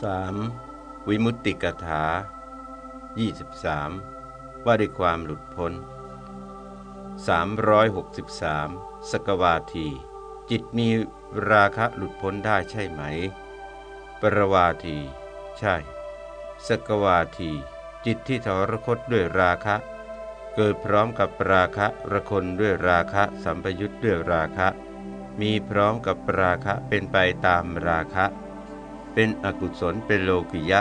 3. วิมุตติกถา 23 ว่าด้วยความหลุดพ้น 363 สกวาที จิตมีราคะหลุดพ้นได้ใช่ไหม ปรวาที ใช่ สกวาที จิตที่ทรคตด้วยราคะ เกิดพร้อมกับราคะระคนด้วยราคะสัมปยุทธ์ด้วยราคะ มีพร้อมกับราคะเป็นไปตามราคะ เป็นอกุศลเป็นโลกิยะ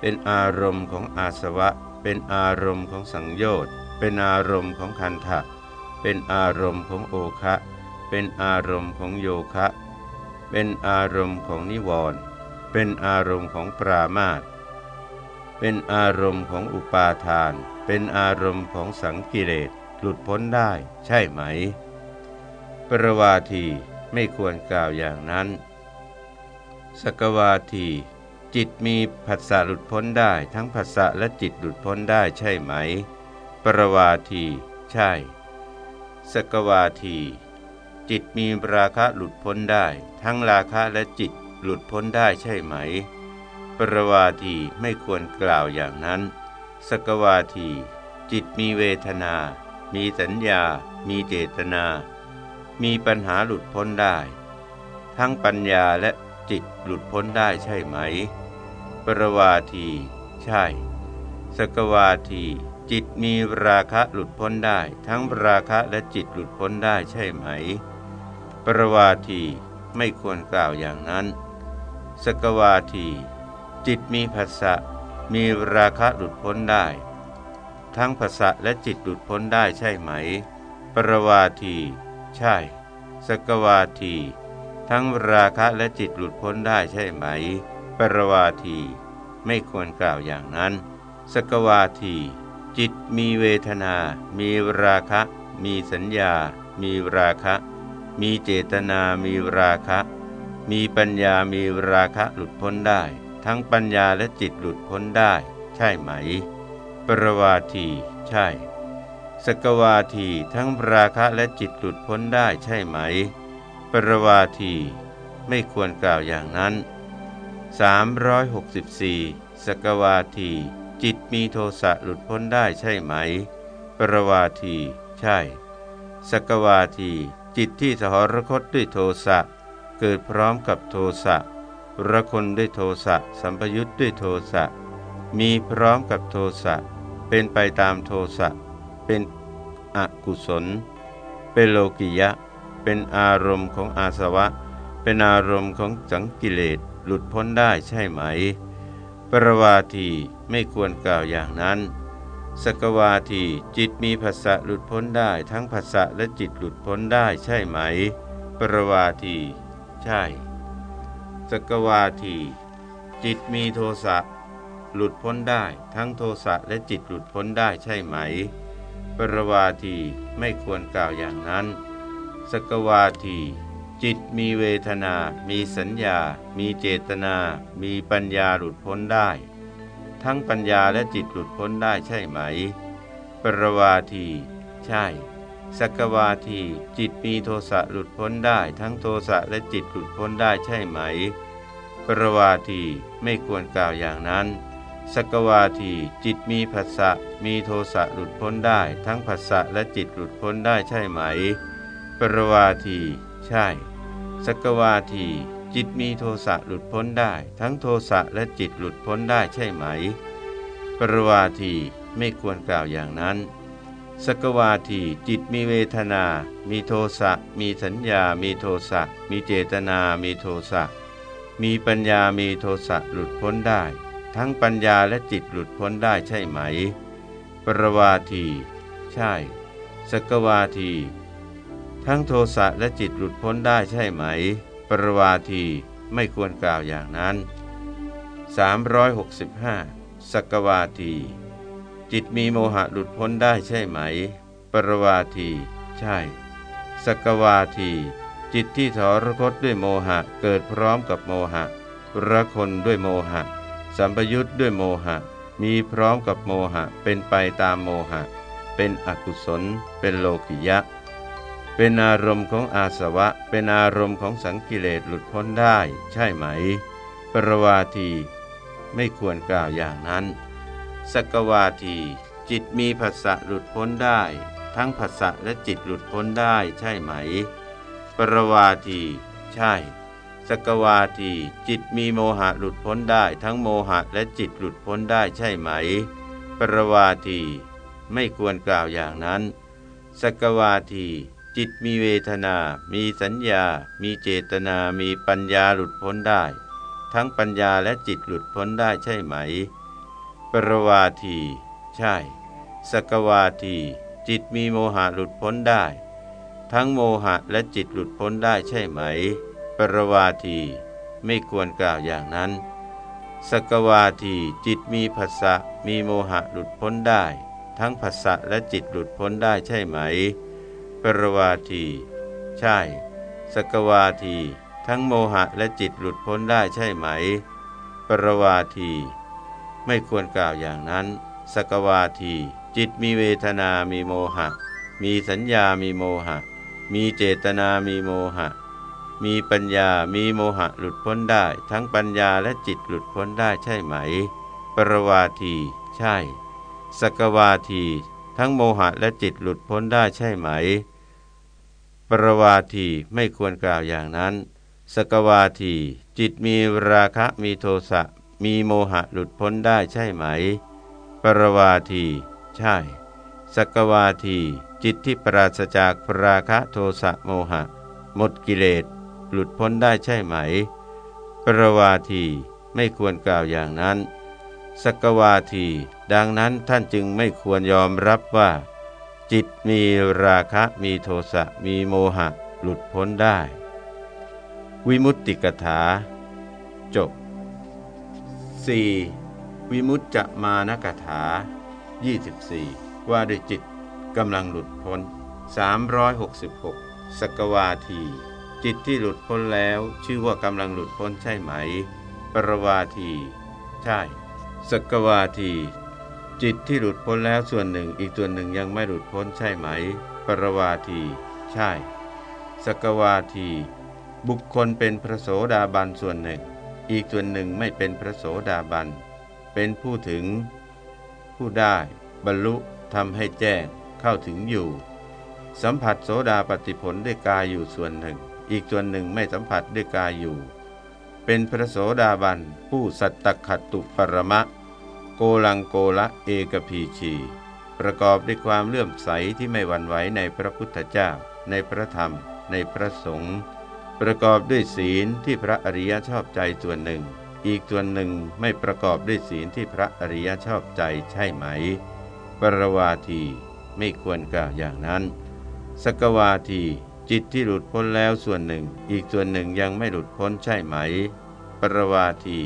เป็นอารมณ์ของอาสวะ เป็นอารมณ์ของสังโยชน์ เป็นอารมณ์ของคันทะเป็นอารมณ์ของโอคะ เป็นอารมณ์ของโยคะ เป็นอารมณ์ของนิวรณ์เป็นอารมณ์ของปรามาตเป็นอารมณ์ของอุปาทาน เป็นอารมณ์ของสังกิเลสหลุดพ้นได้ใช่ไหม ปรวาทีไม่ควรกล่าวอย่างนั้น สกวาที จิตมีผัสสะหลุดพ้นได้ ทั้งผัสสะและจิตหลุดพ้นได้ใช่ไหม ปรวาที ใช่ สกวาที จิตมีราคะหลุดพ้นได้ ทั้งราคะและจิตหลุดพ้นได้ใช่ไหม ปรวาทีไม่ควรกล่าวอย่างนั้น สกวาที จิตมีเวทนา มีสัญญา มีเจตนา มีปัญหาหลุดพ้นได้ ทั้งปัญญาและ จิตหลุดพ้นได้ใช่ไหม ปรวาที ใช่ สกวาที จิตมีราคะหลุดพ้นได้ ทั้งราคะและจิตหลุดพ้นได้ใช่ไหม ปรวาทีไม่ควรกล่าวอย่างนั้น สกวาที จิตมีภาษะมีราคะหลุดพ้นได้ ทั้งภาษะและจิตหลุดพ้นได้ใช่ไหม ปรวาที ใช่ สกวาที ทั้งราคะและจิตหลุดพ้นได้ใช่ไหม ปรวาที ไม่ควรกล่าวอย่างนั้น สกวาที จิตมีเวทนา มีราคะ มีสัญญา มีราคะ มีเจตนา มีราคะ มีปัญญา มีราคะหลุดพ้นได้ ทั้งปัญญาและจิตหลุดพ้นได้ ใช่ไหม ปรวาที ใช่ สกวาที ทั้งราคะและจิตหลุดพ้นได้ใช่ไหม ปรวาทีไม่ควรกล่าวอย่างนั้น 364 สกวาที จิตมีโทสะหลุดพ้นได้ใช่ไหม ปรวาที ใช่ สกวาที จิตที่สหรคตด้วยโทสะเกิดพร้อมกับโทสะระคนด้วยโทสะสัมปยุทธ์ด้วยโทสะมีพร้อมกับโทสะเป็นไปตามโทสะเป็นอกุศล เป็นโลกิยะ เป็นอารมณ์ของอาสวะ เป็นอารมณ์ของสังกิเลสหลุดพ้นได้ใช่ไหม ปรวาทีไม่ควรกล่าวอย่างนั้น สกวาทีจิตมีภาษะหลุดพ้นได้ ทั้งภาษะและจิตหลุดพ้นได้ใช่ไหม ปรวาที ใช่ สกวาที จิตมีโทสะหลุดพ้นได้ ทั้งโทสะและจิตหลุดพ้นได้ใช่ไหม ปรวาทีไม่ควรกล่าวอย่างนั้น สกวาที จิตมีเวทนา มีสัญญา มีเจตนา มีปัญญาหลุดพ้นได้ ทั้งปัญญาและจิตหลุดพ้นได้ใช่ไหม ปรวาที ใช่สกวาที จิตมีโทสะหลุดพ้นได้ ทั้งโทสะและจิตหลุดพ้นได้ใช่ไหม ปรวาทีไม่ควรกล่าวอย่างนั้นสกวาทีจิตมีภาษะมีโทสะหลุดพ้นได้ ทั้งภาษะและจิตหลุดพ้นได้ใช่ไหม ปรวาที ใช่ สกวาที จิตมีโทสะหลุดพ้นได้ ทั้งโทสะและจิตหลุดพ้นได้ใช่ไหม ปรวาทีไม่ควรกล่าวอย่างนั้น สกวาที จิตมีเวทนา มีโทสะ มีสัญญา มีโทสะ มีเจตนา มีโทสะ มีปัญญา มีโทสะหลุดพ้นได้ ทั้งปัญญาและจิตหลุดพ้นได้ใช่ไหม ปรวาที ใช่ สกวาที ทั้งโทสะและจิตหลุดพ้นได้ใช่ไหม ปรวาทีไม่ควรกล่าวอย่างนั้น 365สกวาที จิตมีโมหะหลุดพ้นได้ใช่ไหม ปรวาที ใช่สกวาที จิตที่ถรคตด้วยโมหะเกิดพร้อมกับโมหะระคนด้วยโมหะ สัมปยุทธ์ด้วยโมหะ มีพร้อมกับโมหะ เป็นไปตามโมหะ เป็นอกุศล เป็นโลกิยะ เป็นอารมณ์ของอาสวะ เป็นอารมณ์ของสังกิเลสหลุดพ้นได้ ใช่ไหม ปรวาที ไม่ควรกล่าวอย่างนั้น สกวาที จิตมีภาษะหลุดพ้นได้ ทั้งภาษะและจิตหลุดพ้นได้ ใช่ไหม ปรวาที ใช่ สกวาที จิตมีโมหะหลุดพ้นได้ ทั้งโมหะและจิตหลุดพ้นได้ใช่ไหม ปรวาที ไม่ควรกล่าวอย่างนั้น สกวาที จิตมีเวทนา มีสัญญา มีเจตนา มีปัญญาหลุดพ้นได้ ทั้งปัญญาและจิตหลุดพ้นได้ใช่ไหม ปรวาที ใช่ สกวาที จิตมีโมหะหลุดพ้นได้ ทั้งโมหะและจิตหลุดพ้นได้ใช่ไหม ปรวาที ไม่ควรกล่าวอย่างนั้น สกวาที จิตมีภาษะมีโมหะหลุดพ้นได้ ทั้งภาษะและจิตหลุดพ้นได้ใช่ไหม ปรวาที ใช่ สกวาที ทั้งโมหะและจิตหลุดพ้นได้ใช่ไหม ปรวาที ไม่ควรกล่าวอย่างนั้น สกวาที จิตมีเวทนา มีโมหะ มีสัญญา มีโมหะ มีเจตนา มีโมหะ มีปัญญา มีโมหะหลุดพ้นได้ ทั้งปัญญาและจิตหลุดพ้นได้ใช่ไหม ปรวาที ใช่ สกวาที ทั้งโมหะและจิตหลุดพ้นได้ใช่ไหม รวาทีไม่ควรกล่าวอย่างนั้น สกวาที จิตมีราคะมีโทสะมีโมหะหลุดพ้นได้ใช่ไหม ปรวาที ใช่ สกวาที จิตที่ปราศจากราคะโทสะโมหะ หมดกิเลสหลุดพ้นได้ใช่ไหม ปรวาทีไม่ควรกล่าวอย่างนั้น สกวาที ดังนั้นท่านจึงไม่ควรยอมรับว่า จิตมีราคะมีโทสะมีโมหะหลุดพ้นได้ วิมุตติกถา จบ 4. วิมุตจะมานกถา 24 ว่าด้วยจิตกำลังหลุดพ้น 366 สกวาที จิตที่หลุดพ้นแล้วชื่อว่ากำลังหลุดพ้นใช่ไหม ปรวาที ใช่ สกวาที จิตที่หลุดพ้นแล้วส่วนหนึ่งอีกส่วนหนึ่งยังไม่หลุดพ้นใช่ไหม ปรวาที ใช่ สกวาที บุคคลเป็นพระโสดาบันส่วนหนึ่ง อีกส่วนหนึ่งไม่เป็นพระโสดาบัน เป็นผู้ถึง ผู้ได้ บรรลุทำให้แจ้งเข้าถึงอยู่ สัมผัสโสดาปฏิผลด้วยกายอยู่ส่วนหนึ่ง อีกส่วนหนึ่งไม่สัมผัสด้วยกายอยู่ เป็นพระโสดาบันผู้สัตตคตุปรมะ โกลังโกละเอกพีชีประกอบด้วยความเลื่อมใสที่ไม่หวั่นไหวในพระพุทธเจ้า ในพระธรรม ในพระสงฆ์ประกอบด้วยศีลที่พระอริยชอบใจส่วนหนึ่ง อีกส่วนหนึ่งไม่ประกอบด้วยศีลที่พระอริยชอบใจใช่ไหม ปรวาทีไม่ควรกล่าวอย่างนั้น สกวาทีจิตที่หลุดพ้นแล้วส่วนหนึ่ง อีกส่วนหนึ่งยังไม่หลุดพ้นใช่ไหม ปรวาที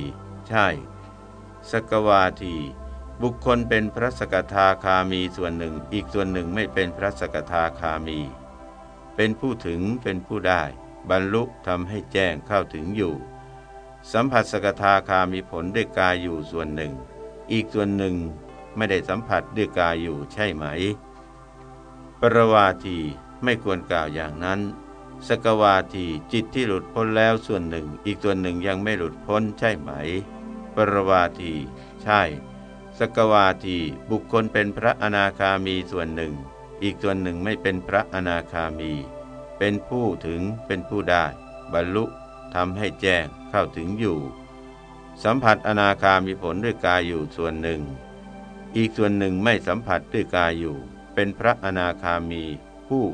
ใช่ สกวาที บุคคลเป็นพระสกทาคามีส่วนหนึ่ง อีกส่วนหนึ่งไม่เป็นพระสกทาคามี เป็นผู้ถึงเป็นผู้ได้ บรรลุทำให้แจ้งเข้าถึงอยู่ สัมผัสสกทาคามีผลด้วยกายอยู่ส่วนหนึ่ง อีกส่วนหนึ่งไม่ได้สัมผัสด้วยกายอยู่ใช่ไหม ปรวาทีไม่ควรกล่าวอย่างนั้น สกวาทีจิตที่หลุดพ้นแล้วส่วนหนึ่ง อีกส่วนหนึ่งยังไม่หลุดพ้นใช่ไหม ปรวาที ใช่ สกวาที บุคคลเป็นพระอนาคามีส่วนหนึ่ง อีกส่วนหนึ่งไม่เป็นพระอนาคามี เป็นผู้ถึงเป็นผู้ได้ บรรลุทำให้แจ้งเข้าถึงอยู่ สัมผัสอนาคามีผลด้วยกายอยู่ส่วนหนึ่ง อีกส่วนหนึ่งไม่สัมผัสด้วยกายอยู่ เป็นพระอนาคามีผู้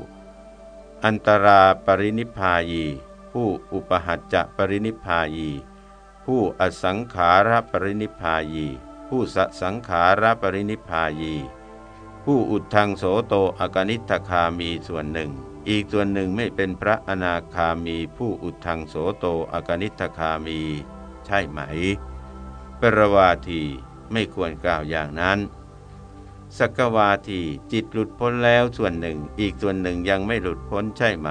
อันตราปรินิพพายี ผู้อุปหัจจะปรินิพพายี ผู้อสังขารปรินิพพายี ผู้สสังขารปรินิพพายี ผู้อุทธังโสโตอกนิฏฐคามีส่วนหนึ่ง อีกส่วนหนึ่งไม่เป็นพระอนาคามี ผู้อุทธังโสโตอกนิฏฐคามี ใช่ไหม ปรวาทีไม่ควรกล่าวอย่างนั้นสกวาทีจิตหลุดพ้นแล้วส่วนหนึ่ง อีกส่วนหนึ่งยังไม่หลุดพ้นใช่ไหม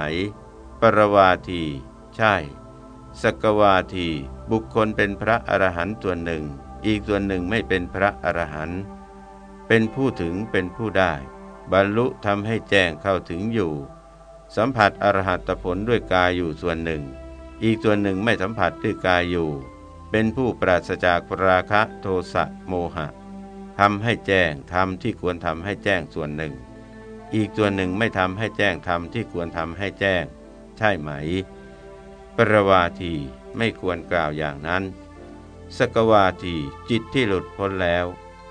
ปรวาที ใช่ สกวาที บุคคลเป็นพระอรหันต์ส่วนหนึ่ง อีกส่วนหนึ่งไม่เป็นพระอรหันต์เป็นผู้ถึงเป็นผู้ได้ บรรลุทำให้แจ้งเข้าถึงอยู่ สัมผัสอรหัตผลด้วยกายอยู่ส่วนหนึ่ง อีกส่วนหนึ่งไม่สัมผัสด้วยกายอยู่ เป็นผู้ปราศจากราคะโทสะโมหะทำให้แจ้งทำที่ควรทำให้แจ้งส่วนหนึ่ง อีกส่วนหนึ่งไม่ทำให้แจ้งทำที่ควรทำให้แจ้ง ใช่ไหม ปรวาทีไม่ควรกล่าวอย่างนั้น สกวาทีจิตที่หลุดพ้นแล้ว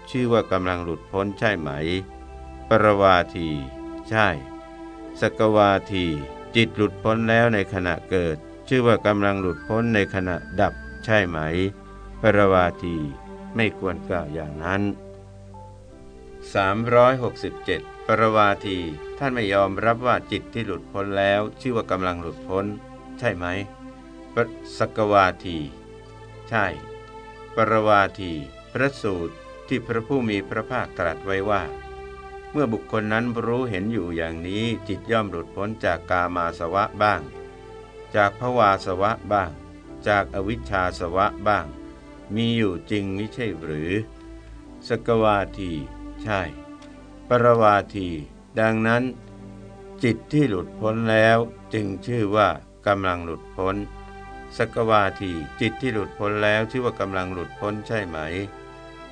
ชื่อว่ากำลังหลุดพ้นใช่ไหม ปรวาที ใช่ สกวาที จิตหลุดพ้นแล้วในขณะเกิด ชื่อว่ากำลังหลุดพ้นในขณะดับ ใช่ไหม ปรวาทีไม่ควรกล่าวอย่างนั้น 367 ปรวาทีท่านไม่ยอมรับว่าจิตที่หลุดพ้นแล้ว ชื่อว่ากำลังหลุดพ้น ใช่ไหมสกวาที ใช่ ปรวาที พระสูตรที่พระผู้มีพระภาคตรัสไว้ว่า เมื่อบุคคลนั้นรู้เห็นอยู่อย่างนี้จิตย่อมหลุดพ้นจากกามาสวะบ้าง จากภวาสวะบ้าง จากอวิชชาสวะบ้าง มีอยู่จริงไม่ใช่หรือ สกวาที ใช่ ปรวาที ดังนั้น จิตที่หลุดพ้นแล้วจึงชื่อว่า กำลังหลุดพ้น สกวาทีจิตที่หลุดพ้นแล้วชื่อว่ากำลังหลุดพ้นใช่ไหม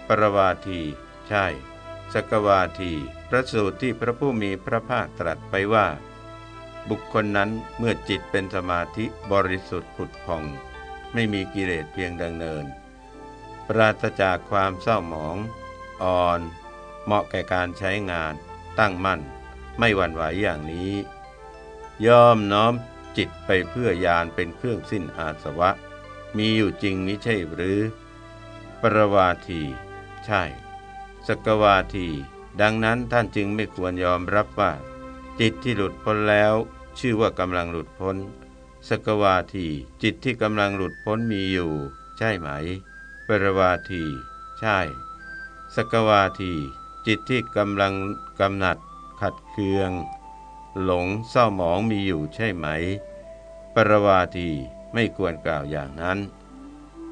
ปรวาทีใช่ สกวาที พระสูตรที่พระผู้มีพระภาคตรัสไปว่า บุคคลนั้นเมื่อจิตเป็นสมาธิบริสุทธิ์ผุดผ่อง ไม่มีกิเลสเพียงดังเนิน ปราศจากความเศร้าหมอง อ่อน เหมาะแก่การใช้งาน ตั้งมั่น ไม่หวั่นไหวอย่างนี้ ย่อมน้อม จิตไปเพื่อยานเป็นเครื่องสิ้นอาสวะ มีอยู่จริงมิใช่หรือ ปรวาที ใช่ สกวาที ดังนั้นท่านจึงไม่ควรยอมรับว่า จิตที่หลุดพ้นแล้ว ชื่อว่ากำลังหลุดพ้น สกวาที จิตที่กำลังหลุดพ้นมีอยู่ ใช่ไหม ปรวาที ใช่ สกวาที จิตที่กำลังกำหนัดขัดเคือง หลงเศร้าหมองมีอยู่ใช่ไหม ปรวาทีไม่ควรกล่าวอย่างนั้น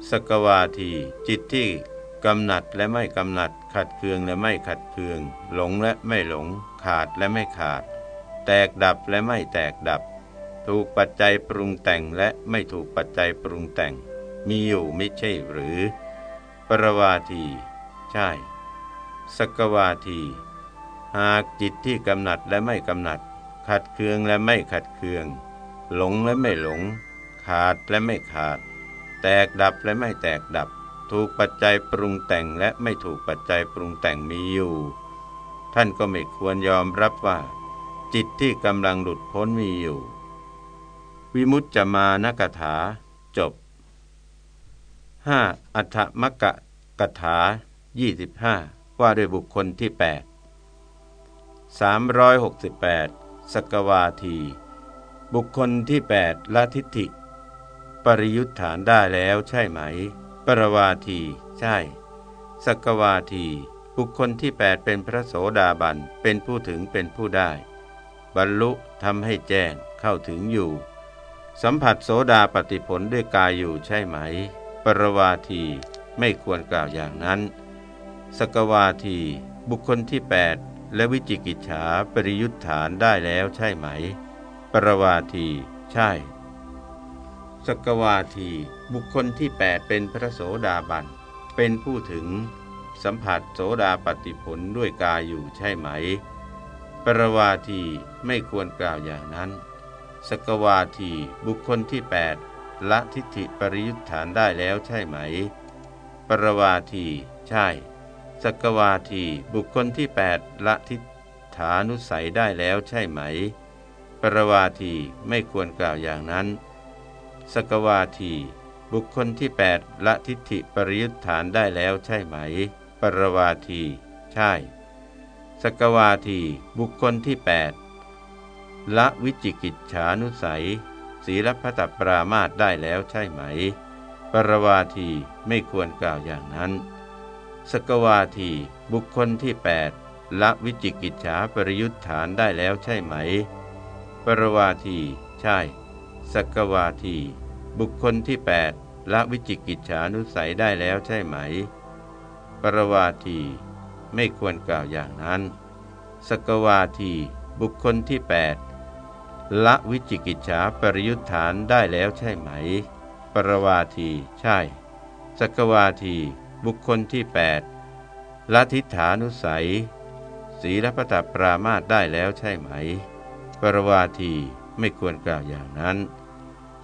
สกวาทีจิตที่กำหนัดและไม่กำหนัด ขัดเคืองและไม่ขัดเคือง หลงและไม่หลง ขาดและไม่ขาด แตกดับและไม่แตกดับ ถูกปัจจัยปรุงแต่งและไม่ถูกปัจจัยปรุงแต่ง มีอยู่ไม่ใช่หรือ ปรวาที ใช่สกวาที หากจิตที่กำหนัดและไม่กำหนัด ขัดเคืองและไม่ขัดเคือง หลงและไม่หลง ขาดและไม่ขาด แตกดับและไม่แตกดับ ถูกปัจจัยปรุงแต่งและไม่ถูกปัจจัยปรุงแต่งมีอยู่ ท่านก็ไม่ควรยอมรับว่า จิตที่กำลังหลุดพ้นมีอยู่ วิมุตจมานกถา จบ 5. อัฏฐมกะกถา 25 ว่าด้วยบุคคลที่ 8 368 สกวาที บุคคลที่8ละทิฏฐิ ปริยุทธานได้แล้วใช่ไหม ปรวาที ใช่ สกวาที บุคคลที่ 8 เป็นพระโสดาบัน เป็นผู้ถึงเป็นผู้ได้ บรรลุทำให้แจ้งเข้าถึงอยู่ สัมผัสโสดาปฏิผลด้วยกายอยู่ใช่ไหม ปรวาที ไม่ควรกล่าวอย่างนั้น สกวาที บุคคลที่ 8 และวิจิกิจฉาปริยุทธานได้แล้วใช่ไหม ปรวาทีใช่ สกวาทีบุคคลที่แปดเป็นพระโสดาบัน เป็นผู้ถึงสัมผัสโสดาปฏิผลด้วยกายอยู่ใช่ไหม ปรวาทีไม่ควรกล่าวอย่างนั้น สกวาทีบุคคลที่แปดละทิฏฐิปริยุทธานได้แล้วใช่ไหม ปรวาทีใช่ สกวาทีบุคคลที่แปดละทิฏฐานุสัยได้แล้วใช่ไหม ปรวาทีไม่ควรกล่าวอย่างนั้นสกวาที บุคคลที่ 8 ละทิฏฐิปริยุทธานได้แล้วใช่ไหม ปรวาที ใช่สกวาทีบุคคลที่ 8 ละวิจิกิจฉานุสัยศีลพัตปรามาตได้แล้วใช่ไหม ปรวาทีไม่ควรกล่าวอย่างนั้น สกวาที บุคคลที่ 8 ละวิจิกิจฉาปริยุทธานได้แล้วใช่ไหม ปรวาที ใช่ สกวาที บุคคลที่ 8 ละวิจิกิจฉานุสัยได้แล้วใช่ไหม ปรวาที ไม่ควรกล่าวอย่างนั้น สกวาที บุคคลที่ 8 ละวิจิกิจฉาปริยุทธานได้แล้วใช่ไหม ปรวาที ใช่สสกวาที บุคคลที่ 8ละทิฏฐานุสัย ศีลพตปรามาตได้แล้วใช่ไหม ปรวาทีไม่ควรกล่าวอย่างนั้น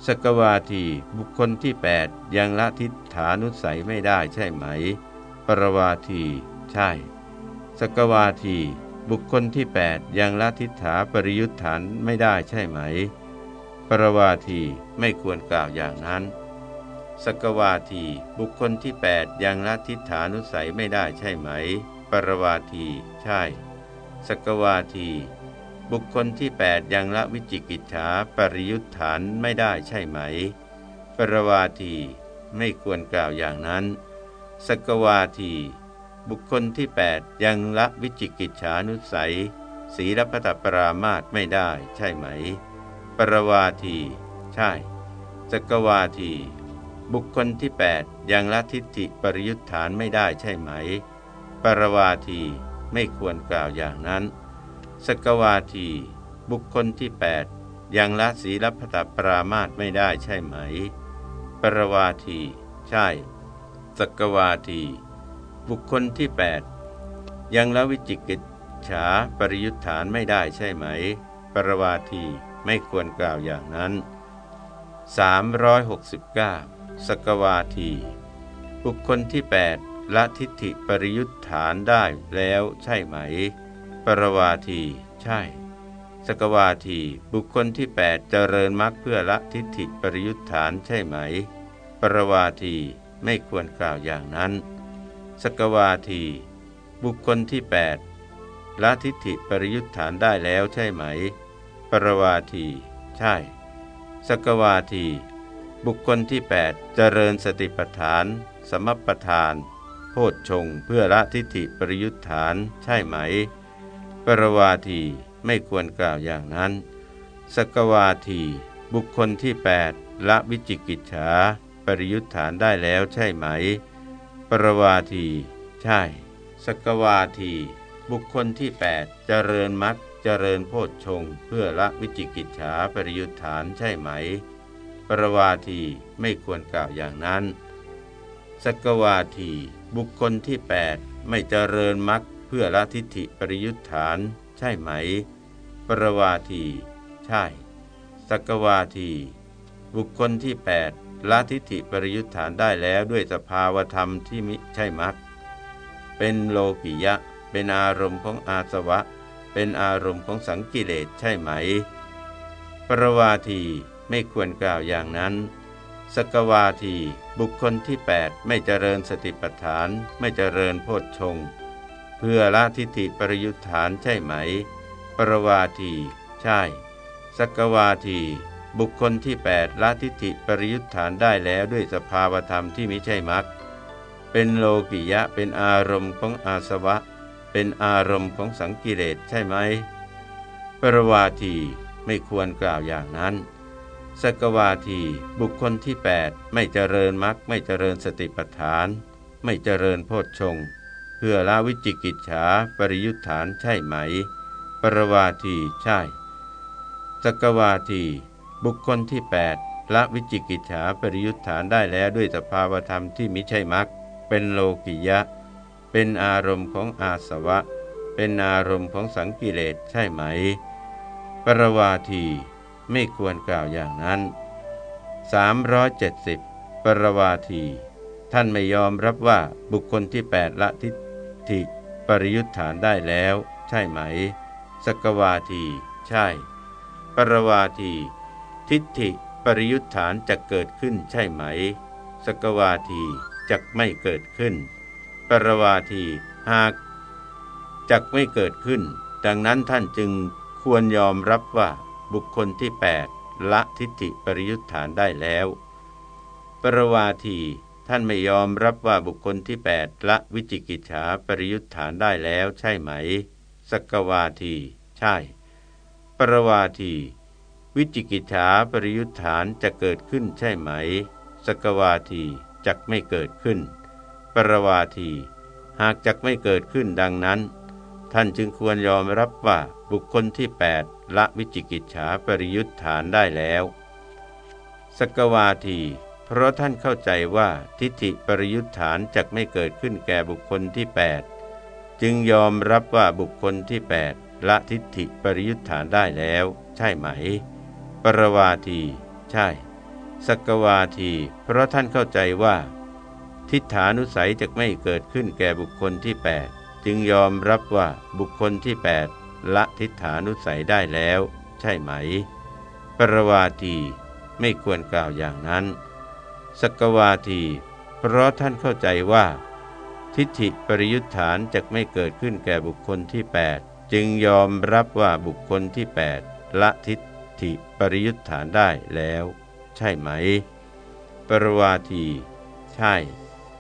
สกวาทีบุคคลที่ 8 ยังละทิฏฐานุสัยไม่ได้ใช่ไหม ปรวาทีใช่ สกวาที บุคคลที่ 8 ยังละทิฏฐาปริยุทธานไม่ได้ใช่ไหม ปรวาทีไม่ควรกล่าวอย่างนั้น สกวาทีบุคคลที่ 8 ยังละทิฏฐานุสัยไม่ได้ใช่ไหม ปรวาที ใช่ สกวาที บุคคลที่ 8 ยังละวิจิกิจฉาปริยุทธานไม่ได้ใช่ไหม ปรวาที ไม่ควรกล่าวอย่างนั้น สกวาที บุคคลที่ 8 ยังละวิจิกิจฉานุสัยศีลพัตปรามาตไม่ได้ใช่ไหม ปรวาที ใช่ สกวาที บุคคลที่ 8 ยังละทิฏฐิปริยุทธานไม่ได้ใช่ไหม ปรวาทีไม่ควรกล่าวอย่างนั้น สกวาที บุคคลที่ 8 ยังละศีลพัตปรามาตไม่ได้ใช่ไหม ปรวาที ใช่ สกวาที บุคคลที่ 8 ยังละวิจิกิจฉาปริยุทธานไม่ได้ใช่ไหม ปรวาทีไม่ควรกล่าวอย่างนั้น 369 สกวาที บุคคลที่ 8 ละทิฏฐิปริยุทธานได้แล้วใช่ไหม ปรวาที ใช่ สกวาที บุคคลที่ 8 เจริญมรรคเพื่อละทิฏฐิปริยุทธานใช่ไหม ปรวาที ไม่ควรกล่าวอย่างนั้น สกวาที บุคคลที่ 8 ละทิฏฐิปริยุทธานได้แล้วใช่ไหม ปรวาที ใช่ สกวาที บุคคลที่ 8 เจริญสติปัฏฐาน สมปทาน โพชฌงเพื่อละทิฏฐิปริยุทธานใช่ไหม ปรวาทีไม่ควรกล่าวอย่างนั้น สกวาที บุคคลที่ 8 ละวิจิกิจฉาปริยุทธานได้แล้วใช่ไหม ปรวาที ใช่ สกวาที บุคคลที่ 8 เจริญมักเจริญโพชฌงเพื่อละวิจิกิจฉาปริยุทธานใช่ไหม ปรวาทีไม่ควรกล่าวอย่างนั้น สกวาที บุคคลที่ 8 ไม่เจริญมักเพื่อละทิฏฐิปริยุทธาน ใช่ไหม ปรวาที ใช่ สกวาที บุคคลที่ 8ละทิฏฐิปริยุทธานได้แล้วด้วยสภาวธรรมที่มิใช่มักเป็นโลกิยะ เป็นอารมณ์ของอาสวะ เป็นอารมณ์ของสังกิเลสใช่ไหม ปรวาที ไม่ควรกล่าวอย่างนั้น สกวาที บุคคลที่ 8 ไม่เจริญสติปัฏฐาน ไม่เจริญโพชฌงเพื่อละทิฏฐิปริยุทธานใช่ไหม ปรวาที ใช่ สกวาที บุคคลที่8ละทิฏฐิปริยุทธานได้แล้วด้วยสภาวธรรมที่ไม่ใช่มรรคเป็นโลกิยะเป็นอารมณ์ของอาสวะ เป็นอารมณ์ของสังกิเลสใช่ไหม ปรวาทีไม่ควรกล่าวอย่างนั้น สกวาทีบุคคลที่ 8 ไม่เจริญมรรคไม่เจริญสติปัฏฐาน ไม่เจริญโพชฌงเพื่อละวิจิกิจฉาปริยุทธานใช่ไหม ปรวาทีใช่ สกวาที บุคคลที่ 8 ละวิจิกิจฉาปริยุทธานได้แล้วด้วยสภาวธรรมที่มิใช่มักเป็นโลกิยะ เป็นอารมณ์ของอาสวะ เป็นอารมณ์ของสังกิเลสใช่ไหม ปรวาที ไม่ควรกล่าวอย่างนั้น 370 ปรวาที ท่านไม่ยอมรับว่าบุคคลที่ 8 ละทิฏฐิปริยุทธานได้แล้ว ใช่ไหม สกวาที ใช่ ปรวาที ทิฏฐิปริยุทธานจะเกิดขึ้นใช่ไหม สกวาทีจะไม่เกิดขึ้น ปรวาทีหากจักไม่เกิดขึ้น ดังนั้นท่านจึงควรยอมรับว่า บุคคลที่ 8 ละทิฏฐิปริยุทธานได้แล้ว ปรวาทีท่านไม่ยอมรับว่าบุคคลที่ 8 ละวิจิกิจฉาปริยุทธานได้แล้วใช่ไหม สกวาที ใช่ ปรวาที วิจิกิจฉาปริยุทธานจะเกิดขึ้นใช่ไหม สกวาทีจักไม่เกิดขึ้น ปรวาที หากจักไม่เกิดขึ้นดังนั้น ท่านจึงควรยอมรับว่าบุคคลที่ 8 ละวิจิกิจฉาปริยุทธฐานได้แล้ว สกวาที เพราะท่านเข้าใจว่าทิฏฐิปริยุทธฐานจะไม่เกิดขึ้นแก่บุคคลที่ 8 จึงยอมรับว่าบุคคลที่ 8 ละทิฏฐิปริยุทธฐานได้แล้ว ใช่ไหม ปรวาที ใช่สกวาที เพราะท่านเข้าใจว่า ทิฏฐานุสัยจะไม่เกิดขึ้นแก่บุคคลที่ 8 จึงยอมรับว่าบุคคลที่ 8 ละทิฏฐานุสัยได้แล้ว ใช่ไหม ปรวาทีไม่ควรกล่าวอย่างนั้น สกวาที เพราะท่านเข้าใจว่า ทิฏฐิปริยุทธานจะไม่เกิดขึ้นแก่บุคคลที่ 8 จึงยอมรับว่าบุคคลที่ 8 ละทิฏฐิปริยุทธานได้แล้ว ใช่ไหม ปรวาที ใช่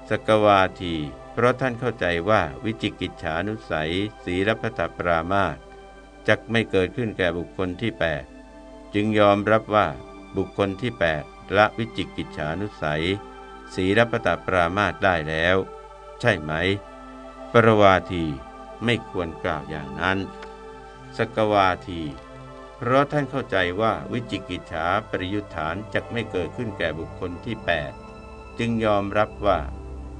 สกวาที เพราะท่านเข้าใจว่าวิจิกิจฉานุสัยสีรพตปรามาตจักไม่เกิดขึ้นแก่บุคคลที่ 8 จึงยอมรับว่าบุคคลที่ 8 ละวิจิกิจฉานุสัยสีรพตปรามาตได้แล้ว ใช่ไหม ปรวาทีไม่ควรกล่าวอย่างนั้น สกวาที เพราะท่านเข้าใจว่าวิจิกิจฉาปริยุทธานจะไม่เกิดขึ้นแก่บุคคลที่ 8 จึงยอมรับว่า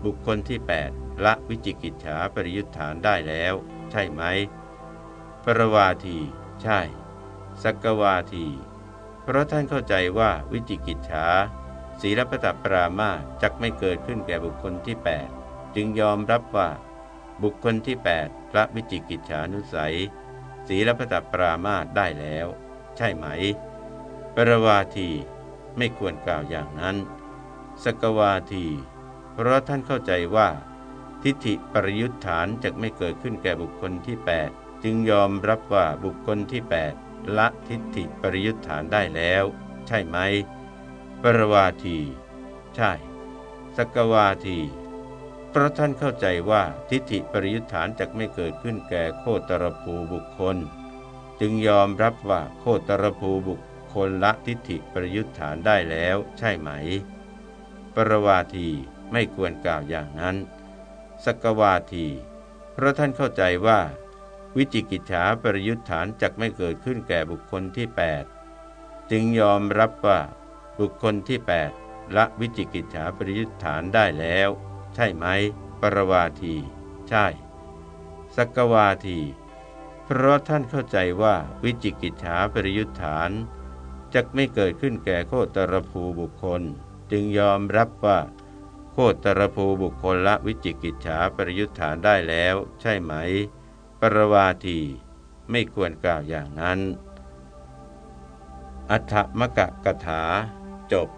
บุคคลที่ 8 ละวิจิกิจฉาปริยุทธานได้แล้ว ใช่ไหม ปรวาที ใช่สกวาที เพราะท่านเข้าใจว่าวิจิกิจฉาศีลปตปรามาจักไม่เกิดขึ้นแก่บุคคลที่ 8 จึงยอมรับว่า บุคคลที่8พระวิจิกิจฉานุสัย ศีลปตปรามาได้แล้ว ใช่ไหม ปรวาทีไม่ควรกล่าวอย่างนั้น สกวาที เพราะท่านเข้าใจว่า ทิฏฐิปริยุทธานจะไม่เกิดขึ้นแก่บุคคลที่ 8 จึงยอมรับว่าบุคคลที่ 8 ละทิฏฐิปริยุทธานได้แล้ว ใช่ไหม ปรวาที ใช่ สกวาที เพราะท่านเข้าใจว่าทิฏฐิปริยุทธานจะไม่เกิดขึ้นแก่โคตรภูบุคคล จึงยอมรับว่าโคตรภูบุคคลละทิฏฐิปริยุทธานได้แล้ว ใช่ไหม ปรวาทีไม่ควรกล่าวอย่างนั้น สกวาที เพราะท่านเข้าใจว่า วิจิกิจฉาปริยุทธานจักไม่เกิดขึ้นแก่บุคคลที่ 8 จึงยอมรับว่าบุคคลที่ 8 ละวิจิกิจฉาปริยุทธานได้แล้ว ใช่ไหม ปรวาที ใช่ สกวาที เพราะท่านเข้าใจว่าวิจิกิจฉาปริยุทธานจักไม่เกิดขึ้นแก่โคตรภูบุคคล จึงยอมรับว่า โคตรภูบุคคลละวิจิกิจฉาปริยุทธานได้แล้ว ใช่ไหม ปรวาที ไม่ควรกล่าวอย่างนั้น อัฏฐมกะกถา จบ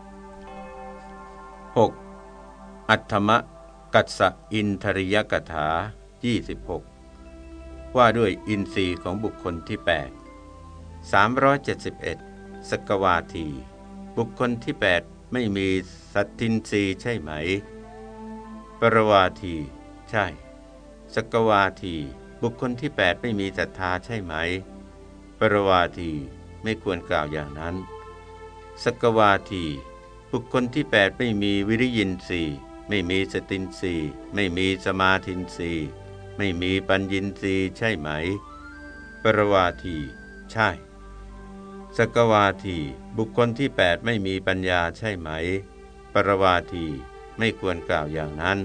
6. อัฏฐมกัสสอินทริยกถา 26 ว่าด้วยอินทรีย์ของบุคคลที่ 8 371 สกวาที บุคคลที่ 8 ไม่มี สัตทินรีใช่ไหม ปรวาที ใช่ สกวาที บุคคลที่8ไม่มีศรัทธาใช่ไหม ปรวาทีไม่ควรกล่าวอย่างนั้น สกวาที บุคคลที่8ไม่มีวิริยินสีไม่มีสตินสีไม่มีสมาธินสีไม่มีปัญญินสีใช่ไหม ปรวาที ใช่สกวาที บุคคลที่8ไม่มีปัญญาใช่ไหม รวาทีไม่ควรกล่าวอย่างนั้น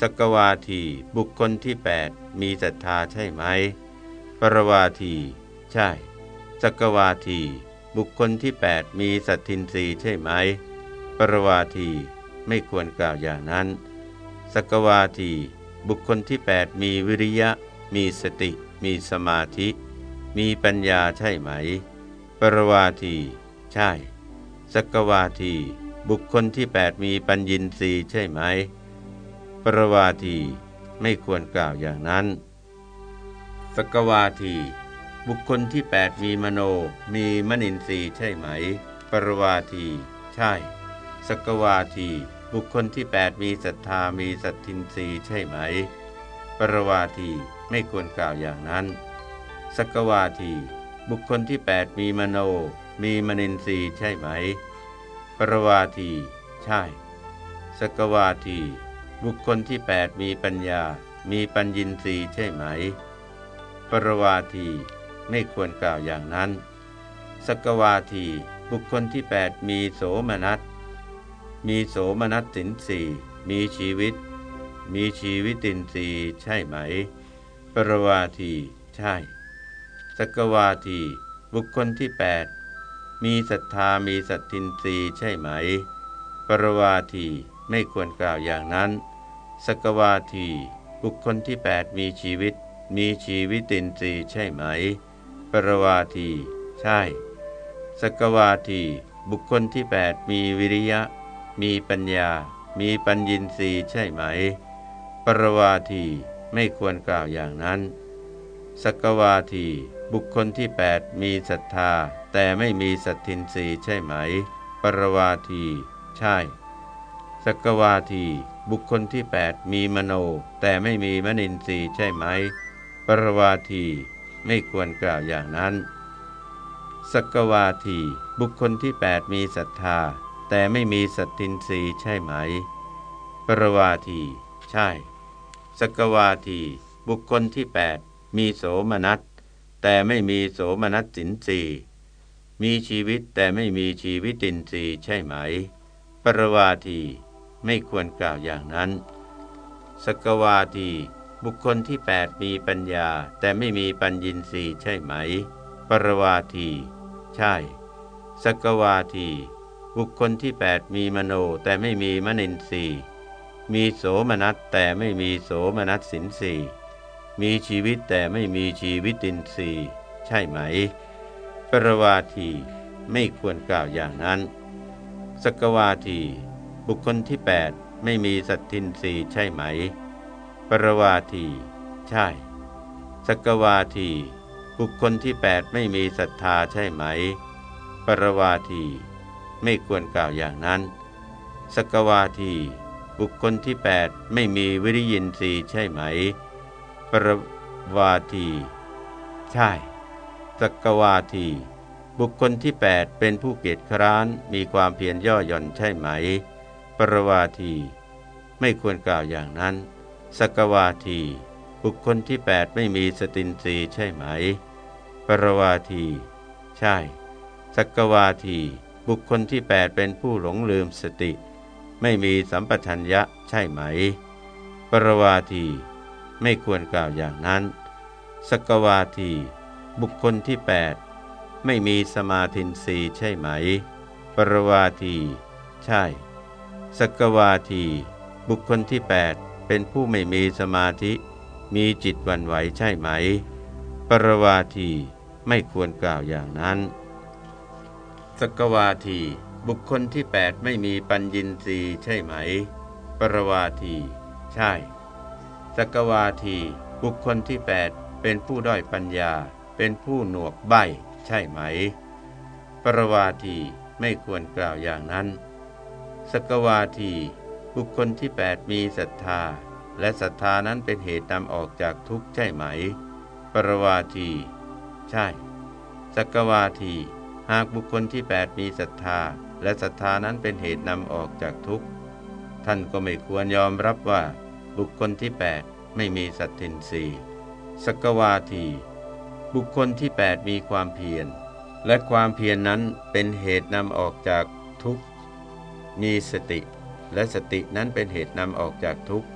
สกวาทีบุคคลที่ 8 มีศรัทธาใช่ไหม ปรวาที ใช่ สกวาที บุคคลที่ 8 มีสัตทินรีใช่ไหม ปรวาทีไม่ควรกล่าวอย่างนั้น สกวาที บุคคลที่ 8 มีวิริยะ มีสติ มีสมาธิ มีปัญญาใช่ไหม ปรวาที ใช่ สกวาที บุคคลที่8มีปัญญินทรีย์ใช่ไหม ปรวาทีไม่ควรกล่าวอย่างนั้น สกวาที บุคคลที่8มีมโน มีมนินทรีย์ใช่ไหม ปรวาที ใช่ สกวาที บุคคลที่8มีศรัทธามีสัตทินทรีย์ใช่ไหม ปรวาทีไม่ควรกล่าวอย่างนั้น สกวาที บุคคลที่8มีมโน มีมนินทรีย์ใช่ไหม รวาที ใช่ สกวาที บุคคลที่8มีปัญญา มีปัญญินทรีย์ใช่ไหม ปรวาที ไม่ควรกล่าวอย่างนั้น สกวาที บุคคลที่8มีโสมนัส มีโสมนัสสินสีมีชีวิต มีชีวิตินทรีย์ใช่ไหม ปรวาที ใช่ สกวาที บุคคลที่8 มีศรัทธามีสัตทินรีใช่ไหม ปรวาทีไม่ควรกล่าวอย่างนั้น สกวาที บุคคลที่ 8 มีชีวิต มีชีวิตินทรีย์ใช่ไหม ปรวาที ใช่ สกวาที บุคคลที่ 8 มีวิริยะ มีปัญญา มีปัญญินทรีย์ใช่ไหม ปรวาทีไม่ควรกล่าวอย่างนั้น สกวาที บุคคลที่ 8 มีศรัทธา แต่ไม่มีสัตทินรีใช่ไหม ปรวาที ใช่ สกวาที บุคคลที่ 8 มีมโน แต่ไม่มีมนินทรีย์ใช่ไหม ปรวาที ไม่ควรกล่าวอย่างนั้นสกวาที บุคคลที่ 8 มีศรัทธา แต่ไม่มีสัตทินรีใช่ไหม ปรวาที ใช่สกวาที บุคคลที่ 8 มีโสมนัสแต่ไม่มีโสมนัสสินสี มีชีวิตแต่ไม่มีชีวิตินทรีย์ใช่ไหม ปรวาทีไม่ควรกล่าวอย่างนั้น สกวาที บุคคลที่ 8 มีปัญญา แต่ไม่มีปัญญินทรีย์ใช่ไหม ปรวาที ใช่ สกวาที บุคคลที่ 8 มีมโนแต่ไม่มีมนินทรีย์ มีโสมนัสแต่ไม่มีโสมนัสสินสีมีชีวิตแต่ไม่มีชีวิตินทรีย์ ใช่ไหม รวาทีไม่ควรกล่าวอย่างนั้น สกวาที บุคคลที่ 8 ไม่มีสัตทินรีใช่ไหม ปรวาที ใช่ สกวาที บุคคลที่ 8 ไม่มีศรัทธาใช่ไหม ปรวาที ไม่ควรกล่าวอย่างนั้น สกวาที บุคคลที่ 8 ไม่มีวิริยินทรีย์ใช่ไหม ปรวาที ใช่ สกวาที บุคคลที่ 8 เป็นผู้เกียจคร้านมีความเพียรย่อหย่อนใช่ไหม ปรวาที ไม่ควรกล่าวอย่างนั้นสกวาที บุคคลที่ 8 ไม่มีสตินรีใช่ไหม ปรวาที ใช่สกวาที บุคคลที่ 8 เป็นผู้หลงลืมสติ ไม่มีสัมปชัญญะใช่ไหม ปรวาที ไม่ควรกล่าวอย่างนั้นสกวาที บุคคลที่ 8 ไม่มีสมาธินรีใช่ไหม ปรวาที ใช่ สกวาที บุคคลที่ 8 เป็นผู้ไม่มีสมาธิ มีจิตวันไหวใช่ไหม ปรวาที ไม่ควรกล่าวอย่างนั้น สกวาที บุคคลที่ 8 ไม่มีปัญญินรีใช่ไหม ปรวาที ใช่ สกวาที บุคคลที่ 8 เป็นผู้ด้อยปัญญา เป็นผู้หนวกใบใช่ไหม ปรวาทีไม่ควรกล่าวอย่างนั้น สกวาทีบุคคลที่ 8 มีศรัทธา และศรัทธานั้นเป็นเหตุนำออกจากทุกข์ใช่ไหม ปรวาที ใช่ สกวาที หากบุคคลที่ 8 มีศรัทธา และศรัทธานั้นเป็นเหตุนำออกจากทุกข์ ท่านก็ไม่ควรยอมรับว่า บุคคลที่ 8 ไม่มีสัตทินรีสกวาที บุคคลที่ 8 มีความเพียร และความเพียรนนั้นเป็นเหตุนำออกจากทุกข์ มีสติ และสตินั้นเป็นเหตุนำออกจากทุกข์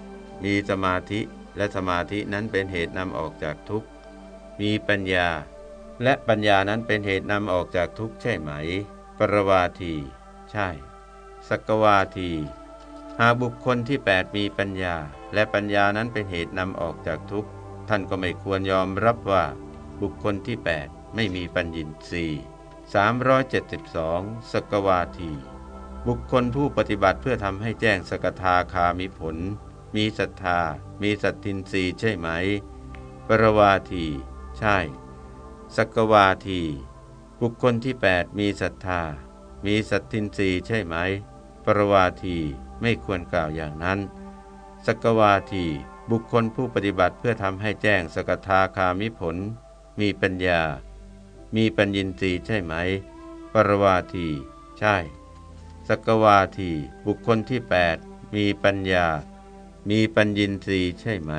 มีสมาธิและสมาธินั้นเป็นเหตุนำออกจากทุกข์ มีปัญญา และปัญญานั้นเป็นเหตุนำออกจากทุกข์ใช่ไหม ปรวาที ใช่ สกวาที หากบุคคลที่ 8 มีปัญญา และปัญญานั้นเป็นเหตุนำออกจากทุกข์ ท่านก็ไม่ควรยอมรับว่า บุคคลที่ 8 ไม่มีปัญญินทรีย์372 สกวาที บุคคลผู้ปฏิบัติเพื่อทำให้แจ้งสกทาคามีผล มีศรัทธา มีสัตทินรีใช่ไหม ปรวาที ใช่ สกวาที บุคคลที่ 8 มีศรัทธา มีสัตทินรีใช่ไหม ปรวาทีไม่ควรกล่าวอย่างนั้นสกวาที บุคคลผู้ปฏิบัติเพื่อทำให้แจ้งสกทาคามิผล มีปัญญา มีปัญญินทรีย์ใช่ไหม ปรวาที ใช่ สกวาที บุคคลที่ 8 มีปัญญา มีปัญญินทรีย์ใช่ไหม